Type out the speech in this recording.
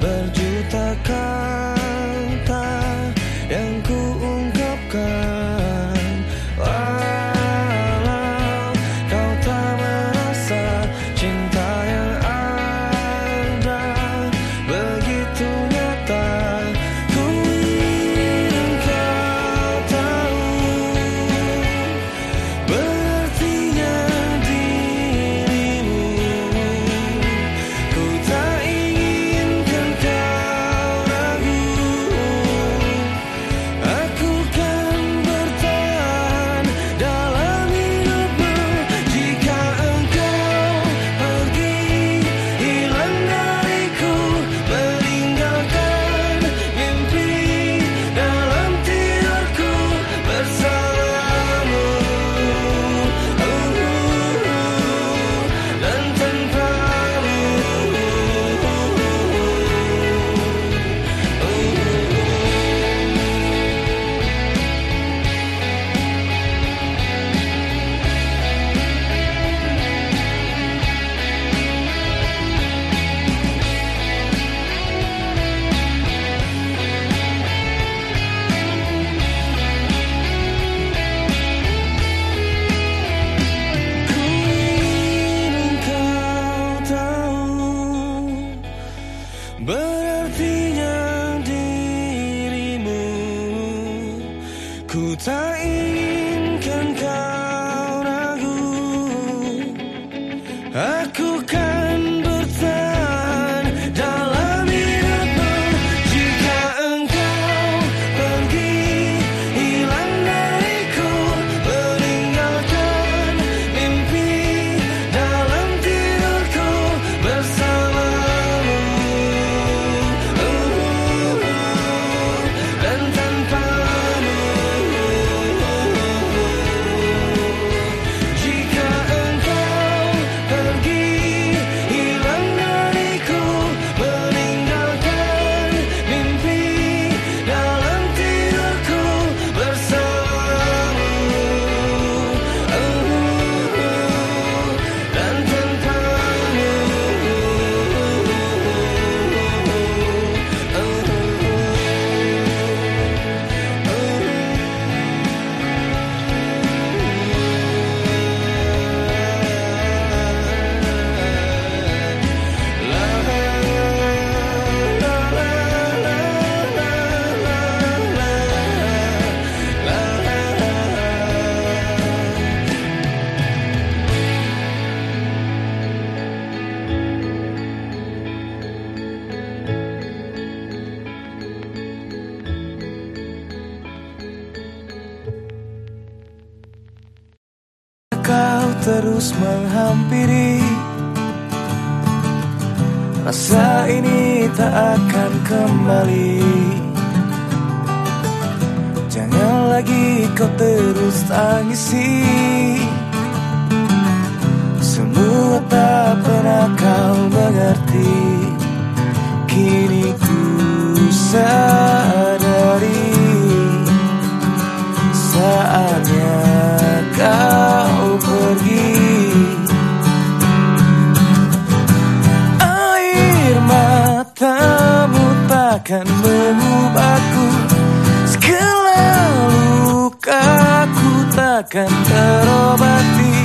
but Ku tak inginkan kau ragu. Aku kan terus menghampiri. Rasa ini tak akan kembali. Jangan lagi kau terus tangisi. Semua tak pernah kau mengerti. Kini ku sadari matamu takkan mengubahku Segala lukaku takkan terobati